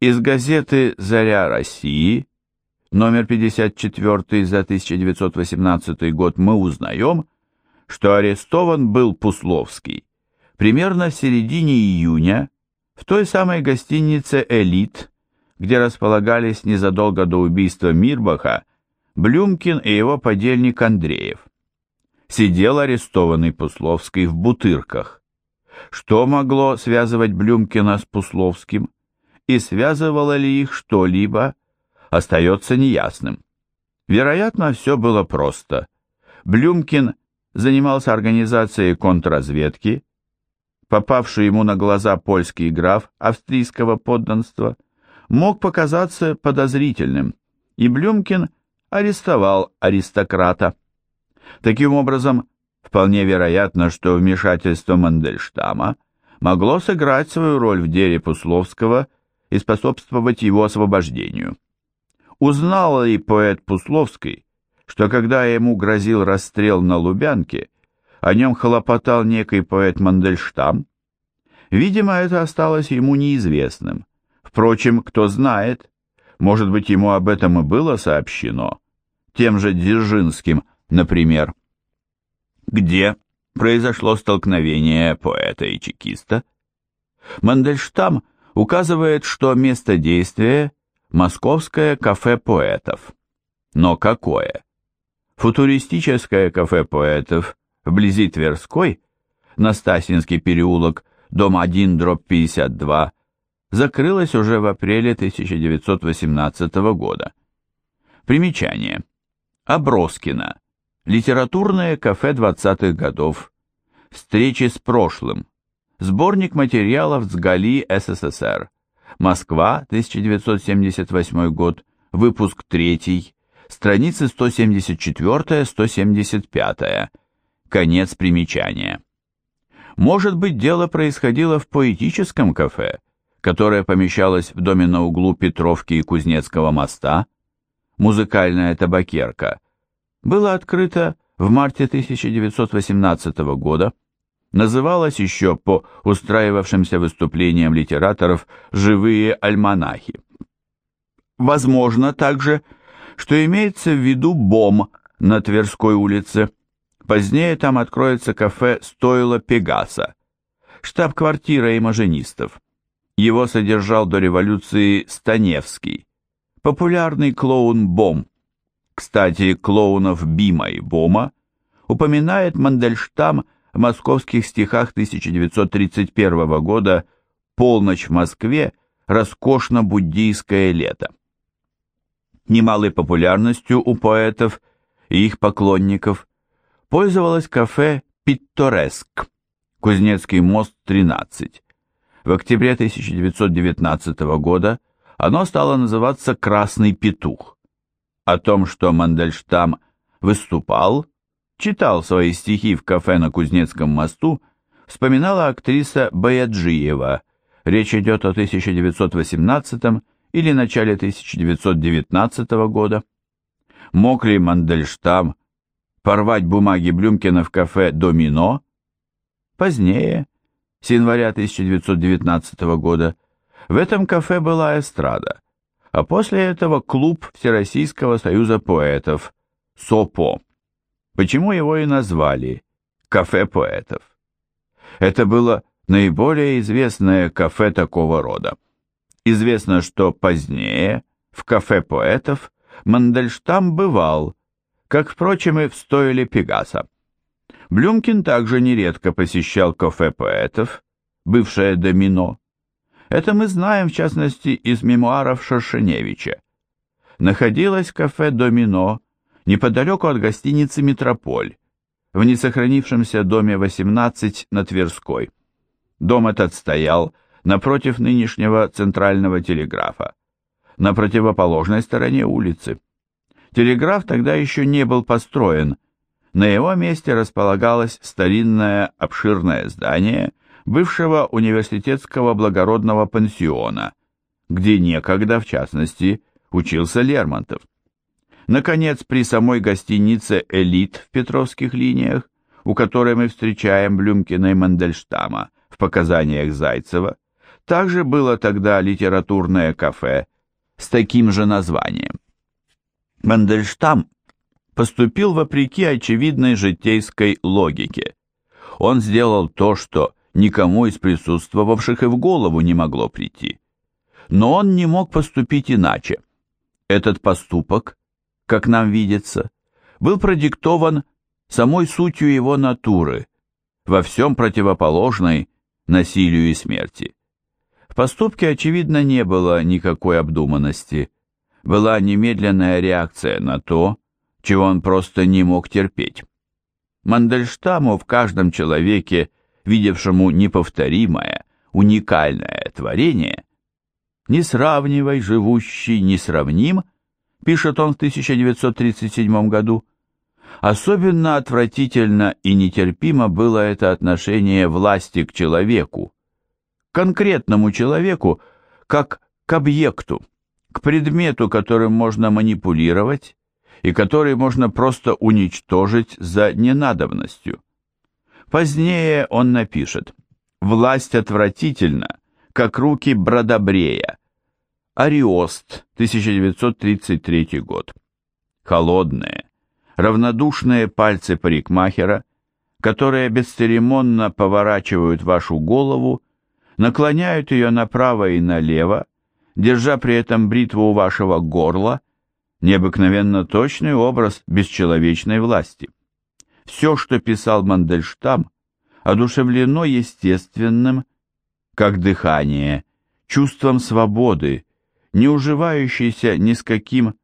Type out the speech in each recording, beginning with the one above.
Из газеты «Заря России» номер 54 за 1918 год мы узнаем, что арестован был Пусловский примерно в середине июня в той самой гостинице «Элит», где располагались незадолго до убийства Мирбаха Блюмкин и его подельник Андреев. Сидел арестованный Пусловский в Бутырках. Что могло связывать Блюмкина с Пусловским? И связывало ли их что-либо, остается неясным. Вероятно, все было просто. Блюмкин занимался организацией контрразведки, попавший ему на глаза польский граф австрийского подданства, мог показаться подозрительным, и Блюмкин арестовал аристократа. Таким образом, вполне вероятно, что вмешательство Мандельштама могло сыграть свою роль в деле Пусловского и способствовать его освобождению. Узнал ли поэт Пусловский, что когда ему грозил расстрел на Лубянке, о нем хлопотал некий поэт Мандельштам? Видимо, это осталось ему неизвестным. Впрочем, кто знает, может быть, ему об этом и было сообщено, тем же Дзержинским, например. Где произошло столкновение поэта и чекиста? Мандельштам указывает, что место действия – московское кафе поэтов. Но какое? Футуристическое кафе поэтов вблизи Тверской, Настасинский переулок, дом 1, дробь 52, закрылось уже в апреле 1918 года. Примечание. Аброскина. Литературное кафе 20-х годов. Встречи с прошлым. Сборник материалов с Гали СССР. Москва, 1978 год, выпуск 3, страницы 174-175. Конец примечания. Может быть, дело происходило в поэтическом кафе, которое помещалось в доме на углу Петровки и Кузнецкого моста, музыкальная табакерка, было открыто в марте 1918 года, называлась еще по устраивавшимся выступлениям литераторов «Живые альманахи». Возможно также, что имеется в виду БОМ на Тверской улице. Позднее там откроется кафе «Стойло Пегаса», штаб-квартира имажинистов. Его содержал до революции Станевский, популярный клоун Бом. Кстати, клоунов Бима и Бома упоминает Мандельштам – в московских стихах 1931 года «Полночь в Москве. Роскошно-буддийское лето». Немалой популярностью у поэтов и их поклонников пользовалось кафе «Питтореск», Кузнецкий мост, 13. В октябре 1919 года оно стало называться «Красный петух». О том, что Мандельштам выступал, читал свои стихи в кафе на Кузнецком мосту, вспоминала актриса Баяджиева. Речь идет о 1918 или начале 1919 года. Мог ли Мандельштам порвать бумаги Блюмкина в кафе «Домино»? Позднее, с января 1919 года, в этом кафе была эстрада, а после этого клуб Всероссийского союза поэтов «СОПО». Почему его и назвали «кафе поэтов». Это было наиболее известное кафе такого рода. Известно, что позднее в кафе поэтов Мандельштам бывал, как, впрочем, и в стойле Пегаса. Блюмкин также нередко посещал кафе поэтов, бывшее домино. Это мы знаем, в частности, из мемуаров Шершеневича. Находилось кафе «Домино» неподалеку от гостиницы «Метрополь», в несохранившемся доме 18 на Тверской. Дом этот стоял напротив нынешнего центрального телеграфа, на противоположной стороне улицы. Телеграф тогда еще не был построен, на его месте располагалось старинное обширное здание бывшего университетского благородного пансиона, где некогда, в частности, учился Лермонтов. Наконец, при самой гостинице «Элит» в Петровских линиях, у которой мы встречаем Блюмкина и Мандельштама в показаниях Зайцева, Также было тогда литературное кафе с таким же названием. Мандельштам поступил вопреки очевидной житейской логике. Он сделал то, что никому из присутствовавших и в голову не могло прийти. Но он не мог поступить иначе. Этот поступок, как нам видится, был продиктован самой сутью его натуры, во всем противоположной насилию и смерти. В поступке, очевидно, не было никакой обдуманности. Была немедленная реакция на то, чего он просто не мог терпеть. Мандельштаму в каждом человеке, видевшему неповторимое, уникальное творение, «Не сравнивай живущий несравним», пишет он в 1937 году, Особенно отвратительно и нетерпимо было это отношение власти к человеку, конкретному человеку, как к объекту, к предмету, которым можно манипулировать и который можно просто уничтожить за ненадобностью. Позднее он напишет «Власть отвратительна, как руки Бродобрея». Ариост, 1933 год. Холодные, равнодушные пальцы парикмахера, которые бесцеремонно поворачивают вашу голову, наклоняют ее направо и налево, держа при этом бритву у вашего горла, необыкновенно точный образ бесчеловечной власти. Все, что писал Мандельштам, одушевлено естественным, как дыхание, чувством свободы, не уживающейся ни с каким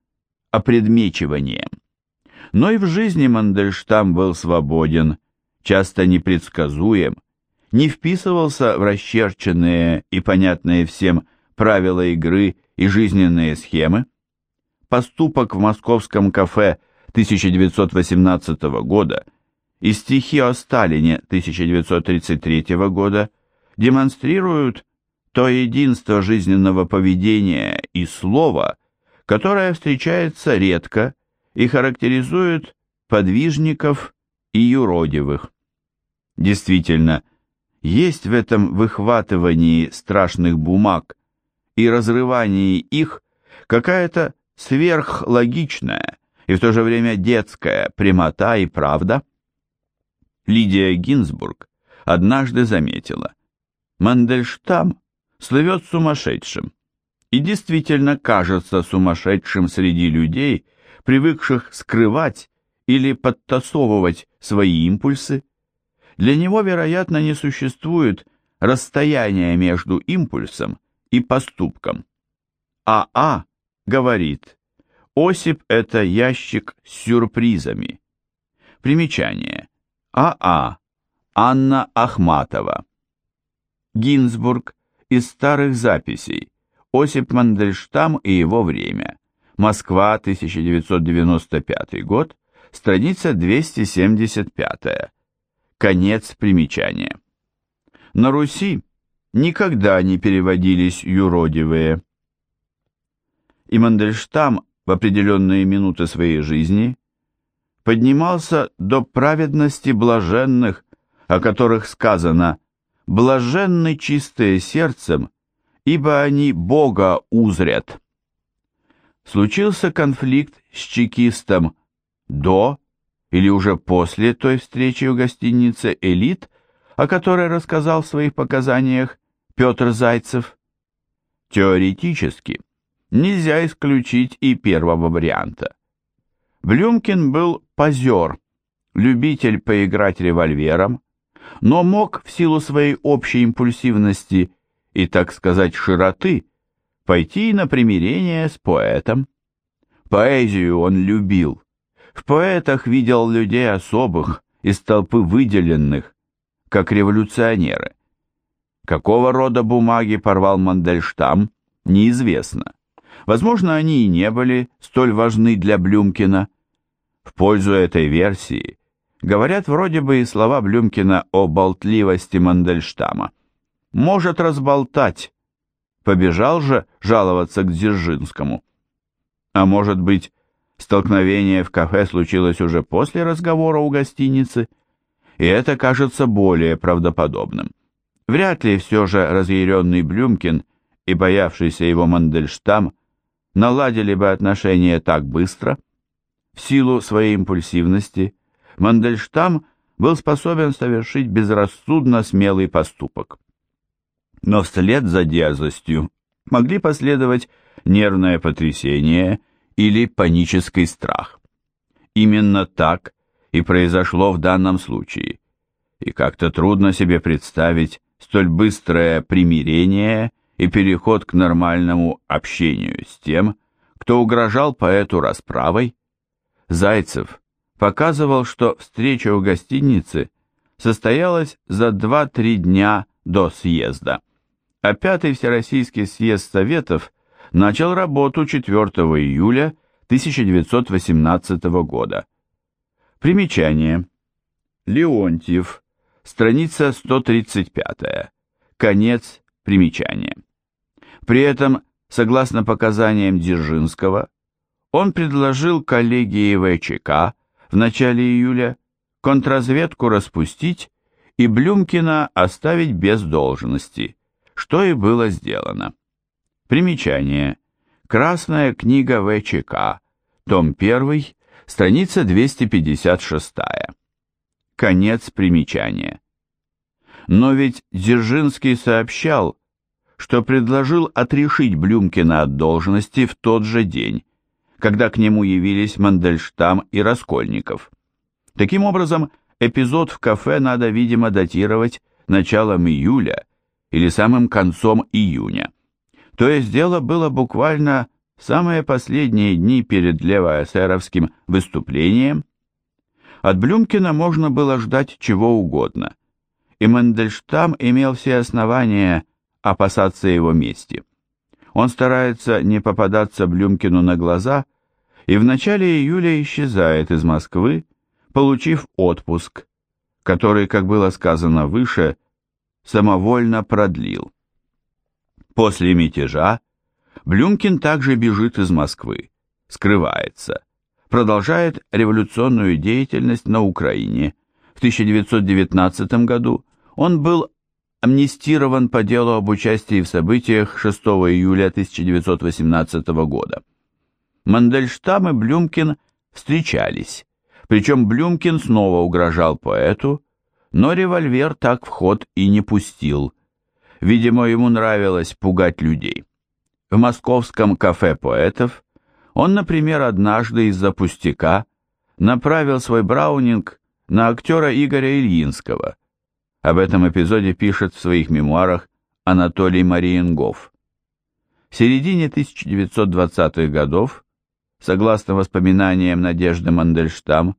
опредмечиванием. Но и в жизни Мандельштам был свободен, часто непредсказуем, не вписывался в расчерченные и понятные всем правила игры и жизненные схемы. Поступок в московском кафе 1918 года и стихи о Сталине 1933 года демонстрируют то единство жизненного поведения и слова, которое встречается редко и характеризует подвижников и юродивых. Действительно, есть в этом выхватывании страшных бумаг и разрывании их какая-то сверхлогичная и в то же время детская прямота и правда. Лидия Гинзбург однажды заметила, Мандельштам слывет сумасшедшим и действительно кажется сумасшедшим среди людей, привыкших скрывать или подтасовывать свои импульсы, для него, вероятно, не существует расстояния между импульсом и поступком. АА а говорит, Осип – это ящик с сюрпризами. Примечание. АА. А. Анна Ахматова. Гинзбург из старых записей. Осип Мандельштам и его время. Москва, 1995 год, страница 275. Конец примечания. На Руси никогда не переводились юродивые. И Мандельштам в определенные минуты своей жизни поднимался до праведности блаженных, о которых сказано «блаженны чистые сердцем, ибо они Бога узрят» случился конфликт с чекистом до или уже после той встречи в гостинице «Элит», о которой рассказал в своих показаниях Петр Зайцев? Теоретически нельзя исключить и первого варианта. Блюмкин был позер, любитель поиграть револьвером, но мог в силу своей общей импульсивности и, так сказать, широты, пойти на примирение с поэтом. Поэзию он любил. В поэтах видел людей особых, из толпы выделенных, как революционеры. Какого рода бумаги порвал Мандельштам, неизвестно. Возможно, они и не были столь важны для Блюмкина. В пользу этой версии говорят вроде бы и слова Блюмкина о болтливости Мандельштама. Может разболтать, Побежал же жаловаться к Дзержинскому. А может быть, столкновение в кафе случилось уже после разговора у гостиницы, и это кажется более правдоподобным. Вряд ли все же разъяренный Блюмкин и боявшийся его Мандельштам наладили бы отношения так быстро. В силу своей импульсивности Мандельштам был способен совершить безрассудно смелый поступок. Но вслед за дерзостью могли последовать нервное потрясение или панический страх. Именно так и произошло в данном случае, и как-то трудно себе представить столь быстрое примирение и переход к нормальному общению с тем, кто угрожал поэту расправой. Зайцев показывал, что встреча у гостиницы состоялась за 2-3 дня до съезда, а Пятый Всероссийский съезд Советов начал работу 4 июля 1918 года. Примечание. Леонтьев. Страница 135. Конец примечания. При этом, согласно показаниям Дзержинского, он предложил коллегии ВЧК в начале июля контрразведку распустить и Блюмкина оставить без должности, что и было сделано. Примечание. Красная книга ВЧК, том 1, страница 256. Конец примечания. Но ведь Дзержинский сообщал, что предложил отрешить Блюмкина от должности в тот же день, когда к нему явились Мандельштам и Раскольников. Таким образом, эпизод в кафе надо, видимо, датировать началом июля или самым концом июня. То есть дело было буквально самые последние дни перед левоэсеровским выступлением, от Блюмкина можно было ждать чего угодно, и Мандельштам имел все основания опасаться его мести. Он старается не попадаться Блюмкину на глаза и в начале июля исчезает из Москвы, получив отпуск, который, как было сказано выше, самовольно продлил. После мятежа Блюмкин также бежит из Москвы, скрывается, продолжает революционную деятельность на Украине. В 1919 году он был амнистирован по делу об участии в событиях 6 июля 1918 года. Мандельштам и Блюмкин встречались, причем Блюмкин снова угрожал поэту, но револьвер так в ход и не пустил. Видимо, ему нравилось пугать людей. В московском кафе поэтов он, например, однажды из-за пустяка направил свой браунинг на актера Игоря Ильинского. Об этом эпизоде пишет в своих мемуарах Анатолий Мариенгов. В середине 1920-х годов, согласно воспоминаниям Надежды Мандельштам,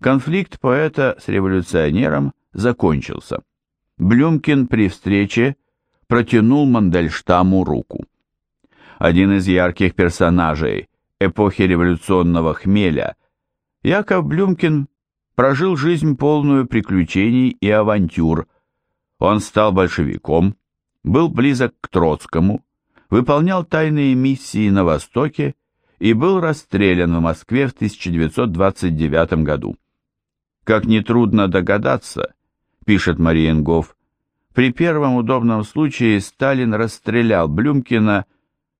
конфликт поэта с революционером закончился. Блюмкин при встрече протянул Мандельштаму руку. Один из ярких персонажей эпохи революционного хмеля, Яков Блюмкин прожил жизнь полную приключений и авантюр. Он стал большевиком, был близок к Троцкому, выполнял тайные миссии на Востоке и был расстрелян в Москве в 1929 году. Как нетрудно догадаться, пишет Мариенгоф, при первом удобном случае Сталин расстрелял Блюмкина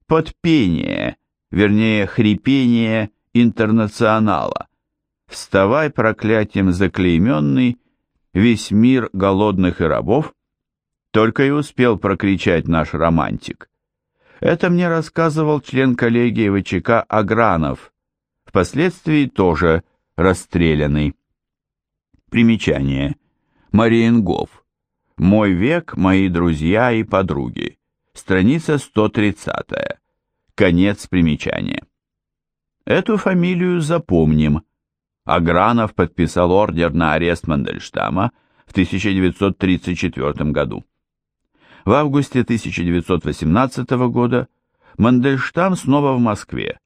под пение вернее хрипение интернационала. «Вставай, проклятием заклейменный, весь мир голодных и рабов!» Только и успел прокричать наш романтик. Это мне рассказывал член коллегии ВЧК Агранов, впоследствии тоже расстрелянный. Примечание. Мариенгоф. «Мой век, мои друзья и подруги». Страница 130. Конец примечания. Эту фамилию запомним. Агранов подписал ордер на арест Мандельштама в 1934 году. В августе 1918 года Мандельштам снова в Москве,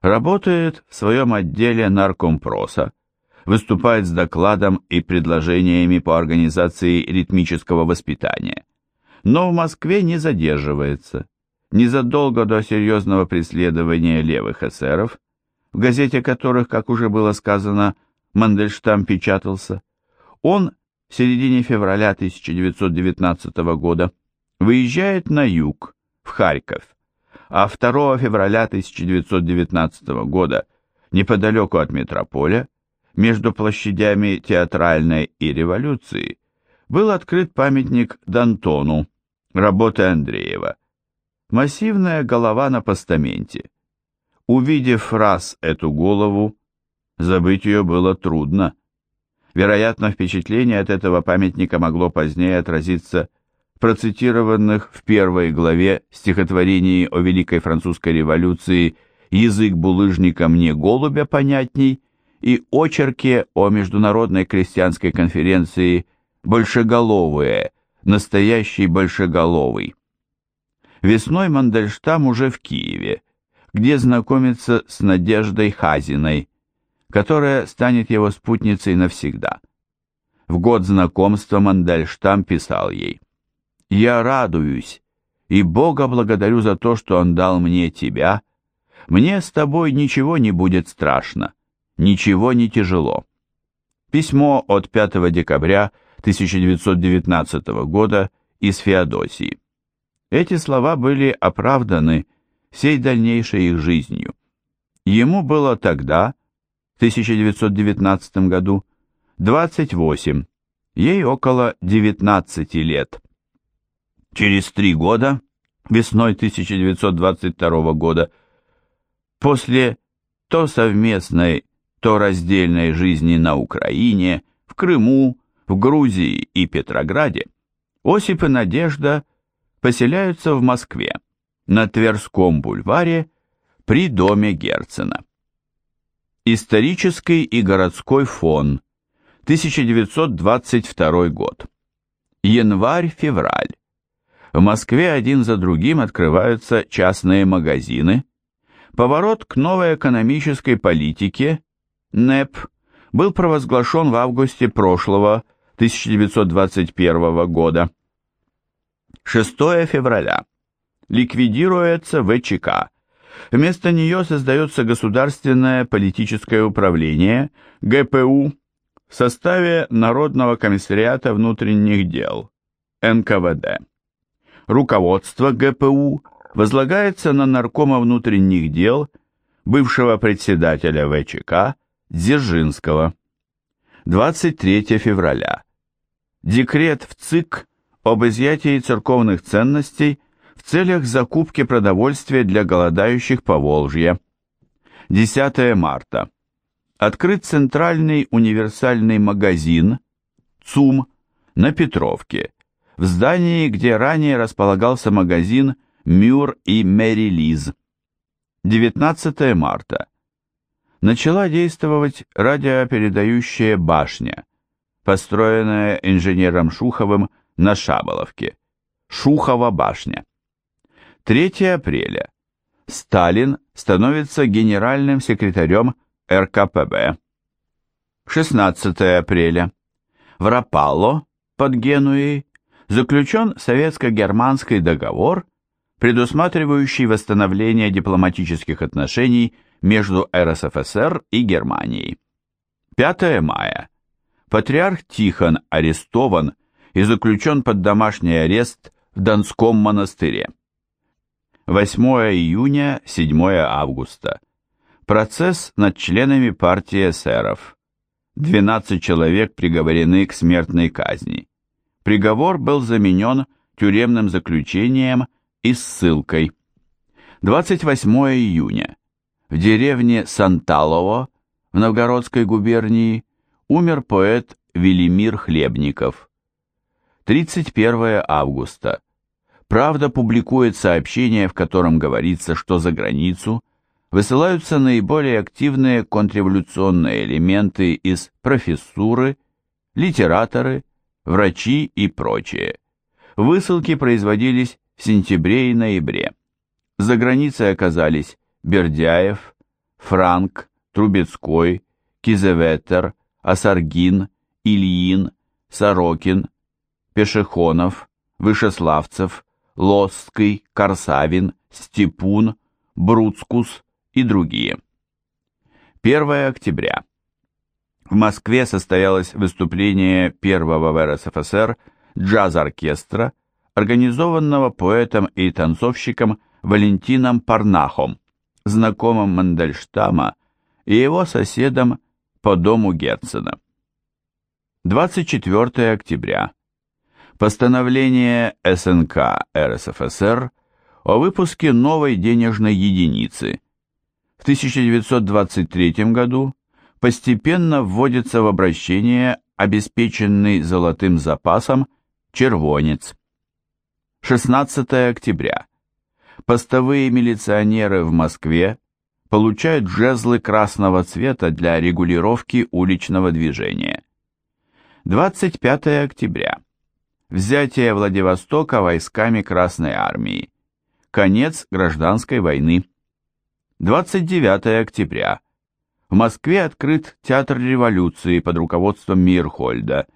работает в своем отделе наркомпроса, выступает с докладом и предложениями по организации ритмического воспитания, но в Москве не задерживается. Незадолго до серьезного преследования левых эсеров, в газете которых, как уже было сказано, Мандельштам печатался, он в середине февраля 1919 года выезжает на юг, в Харьков, а 2 февраля 1919 года неподалеку от метрополя, между площадями Театральной и Революции, был открыт памятник Д'Антону, работы Андреева. Массивная голова на постаменте. Увидев раз эту голову, забыть ее было трудно. Вероятно, впечатление от этого памятника могло позднее отразиться в процитированных в первой главе стихотворении о Великой Французской революции «Язык булыжника мне голубя понятней» и очерке о Международной крестьянской конференции «Большеголовые», настоящий большеголовый. Весной Мандельштам уже в Киеве, где знакомится с Надеждой Хазиной, которая станет его спутницей навсегда. В год знакомства Мандельштам писал ей «Я радуюсь и Бога благодарю за то, что Он дал мне тебя. Мне с тобой ничего не будет страшно, ничего не тяжело». Письмо от 5 декабря 1919 года из Феодосии. Эти слова были оправданы всей дальнейшей их жизнью. Ему было тогда 1919 году 28, ей около 19 лет. Через три года, весной 1922 года, после то совместной, то раздельной жизни на Украине, в Крыму, в Грузии и Петрограде, Осип и Надежда поселяются в Москве, на Тверском бульваре, при доме Герцена. Исторический и городской фон. 1922 год. Январь-февраль. В Москве один за другим открываются частные магазины. Поворот к новой экономической политике, НЭП, был провозглашен в августе прошлого, 1921 года. 6 февраля. Ликвидируется ВЧК Вместо нее создается Государственное политическое управление, ГПУ, в составе Народного комиссариата внутренних дел, НКВД. Руководство ГПУ возлагается на наркома внутренних дел, бывшего председателя ВЧК Дзержинского. 23 февраля. Декрет в ЦИК об изъятии церковных ценностей – целях закупки продовольствия для голодающих по Волжье. 10 марта. Открыт центральный универсальный магазин ЦУМ на Петровке, в здании, где ранее располагался магазин Мюр и Мэри Лиз. 19 марта. Начала действовать радиопередающая башня, построенная инженером Шуховым на Шаболовке. Шухова башня. 3 апреля. Сталин становится генеральным секретарем РКПБ. 16 апреля. В Рапалло, под Генуей, заключен советско-германский договор, предусматривающий восстановление дипломатических отношений между РСФСР и Германией. 5 мая. Патриарх Тихон арестован и заключен под домашний арест в Донском монастыре. 8 июня, 7 августа. Процесс над членами партии эсеров. 12 человек приговорены к смертной казни. Приговор был заменен тюремным заключением и ссылкой. 28 июня. В деревне Санталово в Новгородской губернии умер поэт Велимир Хлебников. 31 августа. Правда публикует сообщение, в котором говорится, что за границу высылаются наиболее активные контрреволюционные элементы из профессуры, литераторы, врачи и прочее. Высылки производились в сентябре и ноябре. За границей оказались Бердяев, Франк, Трубецкой, Кизеветер, Асаргин, Ильин, Сорокин, Пешехонов, Вышеславцев, Лосский, Корсавин, Степун, Бруцкус и другие. 1 октября. В Москве состоялось выступление первого в РСФСР джаз-оркестра, организованного поэтом и танцовщиком Валентином Парнахом, знакомым Мандельштама и его соседом по дому Герцена. 24 октября. Постановление СНК РСФСР о выпуске новой денежной единицы. В 1923 году постепенно вводится в обращение обеспеченный золотым запасом червонец. 16 октября. Постовые милиционеры в Москве получают жезлы красного цвета для регулировки уличного движения. 25 октября. Взятие Владивостока войсками Красной Армии. Конец гражданской войны. 29 октября. В Москве открыт Театр революции под руководством Мирхольда,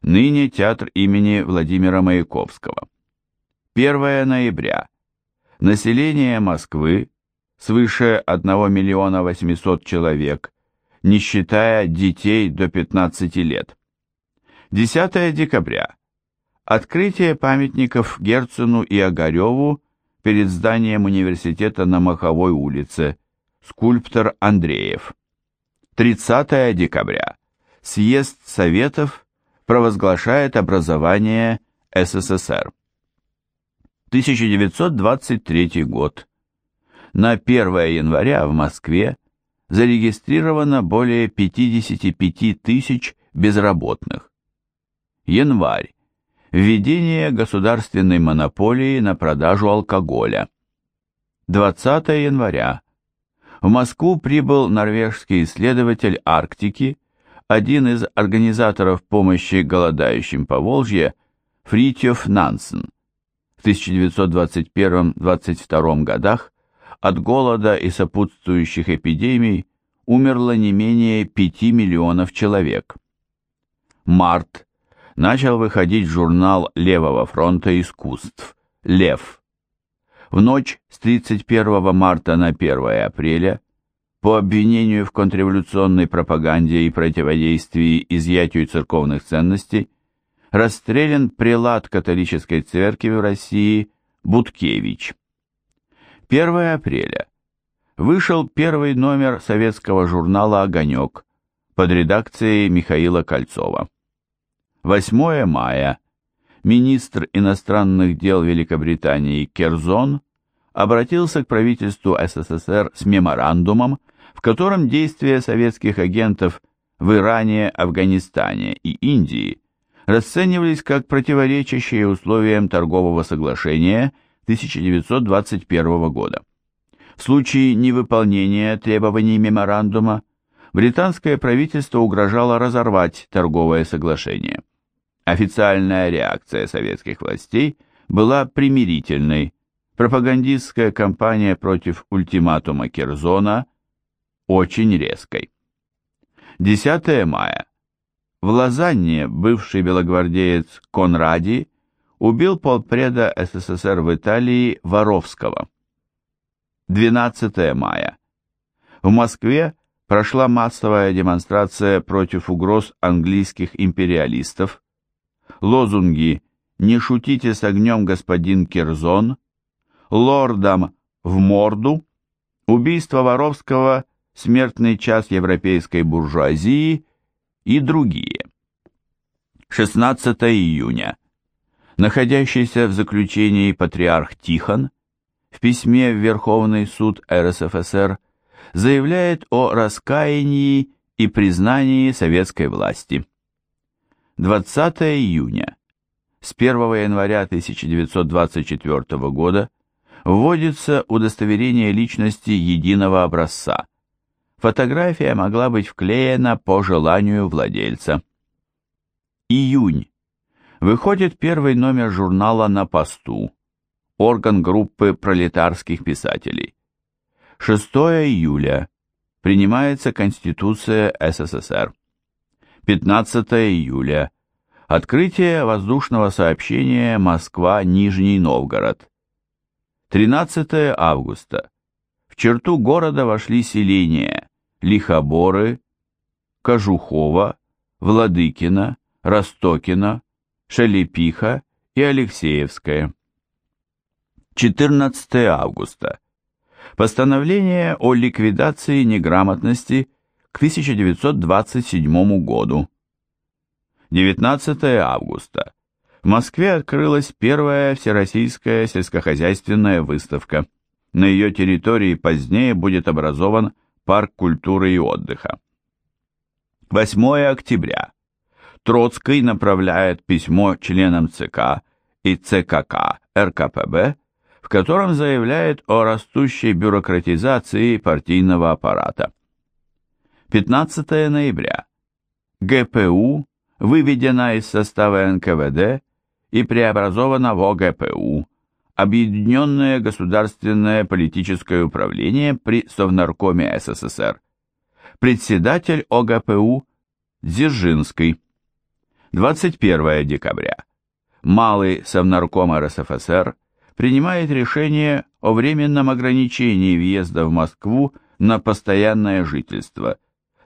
ныне театр имени Владимира Маяковского. 1 ноября. Население Москвы свыше 1 миллиона 800 человек, не считая детей до 15 лет. 10 декабря. Открытие памятников Герцену и Огареву перед зданием университета на Маховой улице. Скульптор Андреев. 30 декабря. Съезд Советов провозглашает образование СССР. 1923 год. На 1 января в Москве зарегистрировано более 55 тысяч безработных. Январь. Введение государственной монополии на продажу алкоголя. 20 января в Москву прибыл норвежский исследователь Арктики, один из организаторов помощи голодающим по Волжье, Фритьев Нансен. В 1921-22 годах от голода и сопутствующих эпидемий умерло не менее 5 миллионов человек. Март. Начал выходить журнал Левого фронта искусств «Лев», в ночь с 31 марта на 1 апреля по обвинению в контрреволюционной пропаганде и противодействии изъятию церковных ценностей расстрелян прелат католической церкви в России Буткевич. 1 апреля. Вышел первый номер советского журнала «Огонек» под редакцией Михаила Кольцова. 8 мая министр иностранных дел Великобритании Керзон обратился к правительству СССР с меморандумом, в котором действия советских агентов в Иране, Афганистане и Индии расценивались как противоречащие условиям торгового соглашения 1921 года. В случае невыполнения требований меморандума британское правительство угрожало разорвать торговое соглашение. Официальная реакция советских властей была примирительной. Пропагандистская кампания против ультиматума Керзона очень резкой. 10 мая. В Лозанне бывший белогвардеец Конради убил полпреда СССР в Италии Воровского. 12 мая. В Москве прошла массовая демонстрация против угроз английских империалистов, лозунги «Не шутите с огнем, господин Керзон», «Лордам в морду», «Убийство Воровского», «Смертный час европейской буржуазии» и другие. 16 июня. Находящийся в заключении патриарх Тихон в письме в Верховный суд РСФСР заявляет о раскаянии и признании советской власти. 20 июня. С 1 января 1924 года вводится удостоверение личности единого образца. Фотография могла быть вклеена по желанию владельца. Июнь. Выходит первый номер журнала «На посту», орган группы пролетарских писателей. 6 июля. Принимается Конституция СССР. 15 июля. Открытие воздушного сообщения Москва-Нижний Новгород. 13 августа. В черту города вошли селения Лихоборы, Кожухова, Владыкина, Ростокина, Шелепиха и Алексеевская. 14 августа. Постановление о ликвидации неграмотности к 1927 году. 19 августа. В Москве открылась первая всероссийская сельскохозяйственная выставка. На ее территории позднее будет образован парк культуры и отдыха. 8 октября. Троцкий направляет письмо членам ЦК и ЦКК РКПБ в котором заявляет о растущей бюрократизации партийного аппарата. 15 ноября. ГПУ выведена из состава НКВД и преобразована в ОГПУ, Объединенное государственное политическое управление при Совнаркоме СССР. Председатель ОГПУ Дзержинский. 21 декабря. Малый Совнарком РСФСР принимает решение о временном ограничении въезда в Москву на постоянное жительство,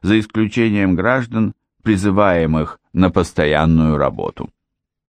за исключением граждан, призываемых на постоянную работу.